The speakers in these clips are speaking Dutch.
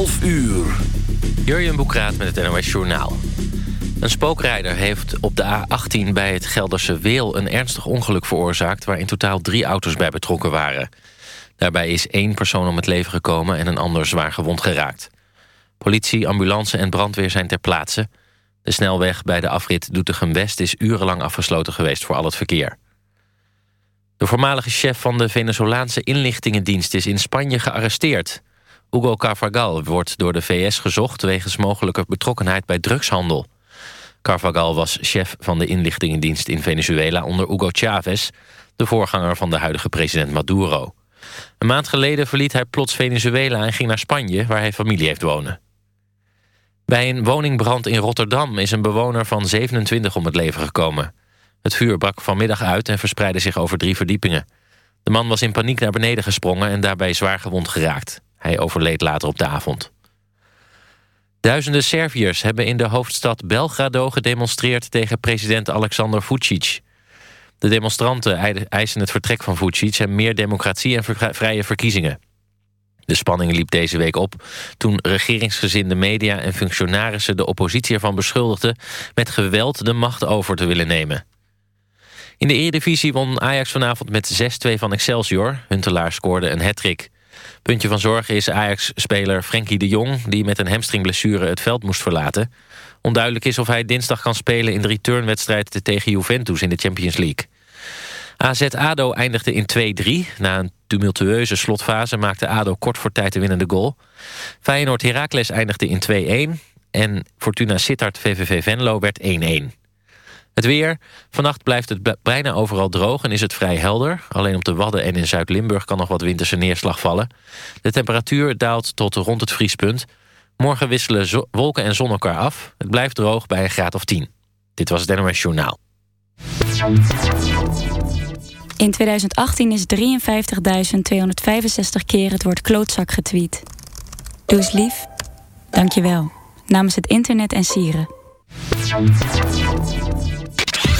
12 uur. Jurjen Boekraat met het NOS Journaal. Een spookrijder heeft op de A18 bij het Gelderse Weel... een ernstig ongeluk veroorzaakt... waar in totaal drie auto's bij betrokken waren. Daarbij is één persoon om het leven gekomen... en een ander zwaar gewond geraakt. Politie, ambulance en brandweer zijn ter plaatse. De snelweg bij de afrit Doetinchem-West... is urenlang afgesloten geweest voor al het verkeer. De voormalige chef van de Venezolaanse inlichtingendienst... is in Spanje gearresteerd... Hugo Carvajal wordt door de VS gezocht... wegens mogelijke betrokkenheid bij drugshandel. Carvajal was chef van de inlichtingendienst in Venezuela... onder Hugo Chavez, de voorganger van de huidige president Maduro. Een maand geleden verliet hij plots Venezuela en ging naar Spanje... waar hij familie heeft wonen. Bij een woningbrand in Rotterdam is een bewoner van 27 om het leven gekomen. Het vuur brak vanmiddag uit en verspreidde zich over drie verdiepingen. De man was in paniek naar beneden gesprongen en daarbij zwaar gewond geraakt. Hij overleed later op de avond. Duizenden Serviërs hebben in de hoofdstad Belgrado gedemonstreerd tegen president Alexander Vucic. De demonstranten eisen het vertrek van Vucic en meer democratie en vrije verkiezingen. De spanning liep deze week op toen regeringsgezinde media en functionarissen de oppositie ervan beschuldigden met geweld de macht over te willen nemen. In de Eredivisie won Ajax vanavond met 6-2 van Excelsior. Huntelaar scoorde een hattrick. Puntje van zorg is Ajax-speler Frenkie de Jong... die met een hamstringblessure het veld moest verlaten. Onduidelijk is of hij dinsdag kan spelen... in de returnwedstrijd tegen Juventus in de Champions League. AZ-ADO eindigde in 2-3. Na een tumultueuze slotfase maakte ADO kort voor tijd de winnende goal. Feyenoord-Heracles eindigde in 2-1. En Fortuna Sittard-VVV Venlo werd 1-1. Het weer. Vannacht blijft het bijna overal droog en is het vrij helder. Alleen op de Wadden en in Zuid-Limburg kan nog wat winterse neerslag vallen. De temperatuur daalt tot rond het vriespunt. Morgen wisselen wolken en zon elkaar af. Het blijft droog bij een graad of 10. Dit was het Journaal. In 2018 is 53.265 keer het woord klootzak getweet. Doe eens lief. Dank je wel. Namens het internet en sieren.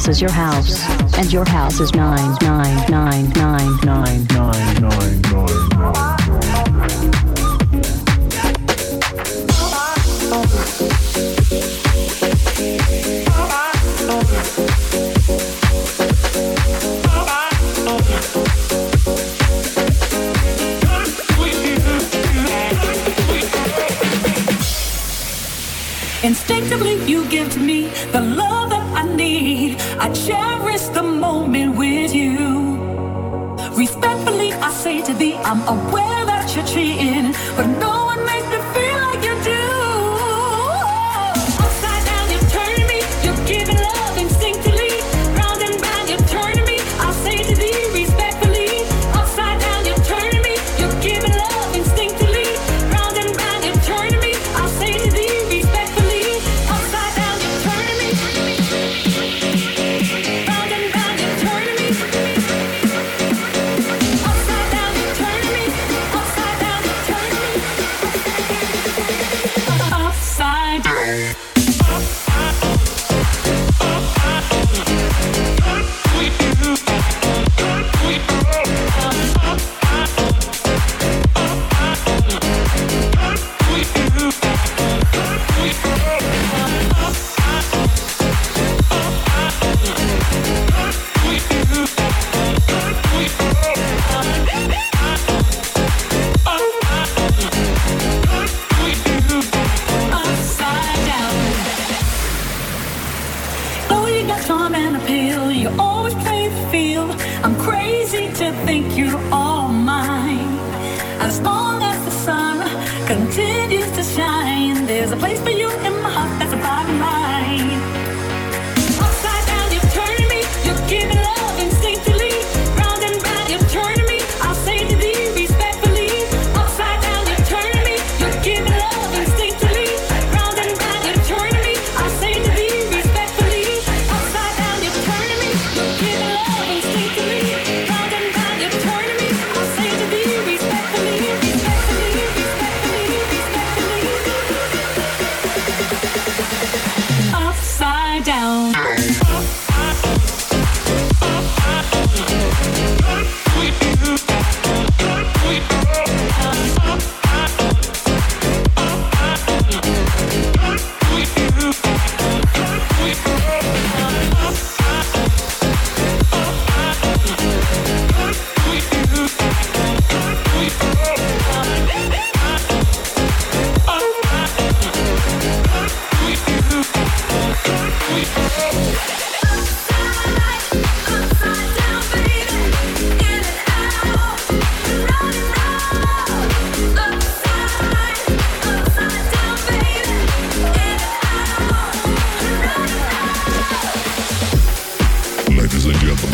house is your house, and your house is nine nine nine nine nine nine nine nine nine. Instinctively, you give to me the love. away.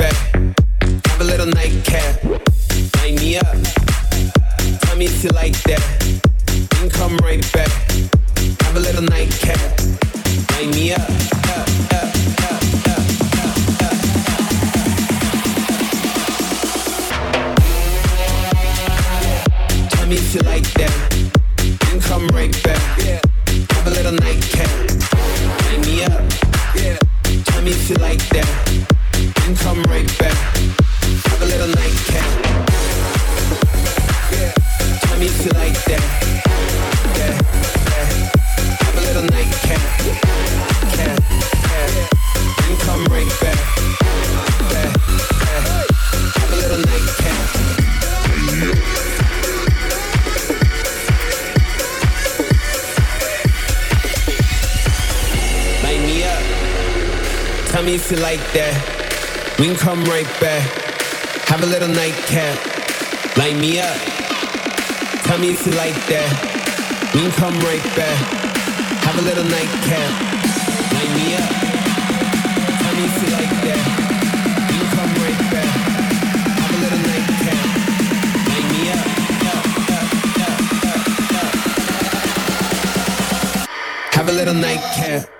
Have a little nightcap. Line me up. Tell me if you like that. Then come right back. Have a little nightcap. Light me up. up. like that. We can come right back. Have a little nightcap. Light me up. Tell me if you like that. We can come right back. Have a little nightcap. Light me up. Tell me if you like that. Have a little nightcap.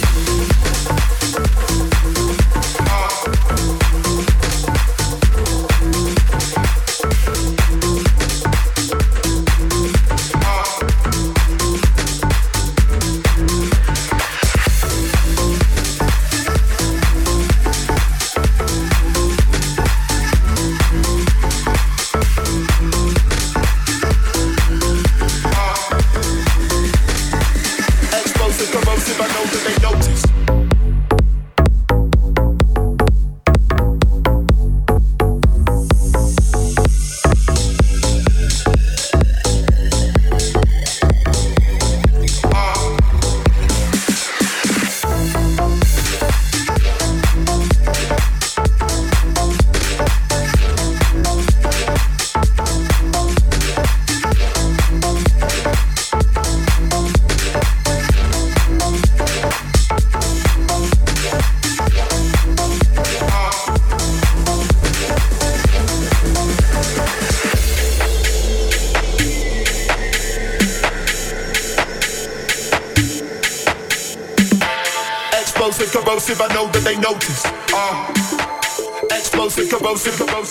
bounce, bounce.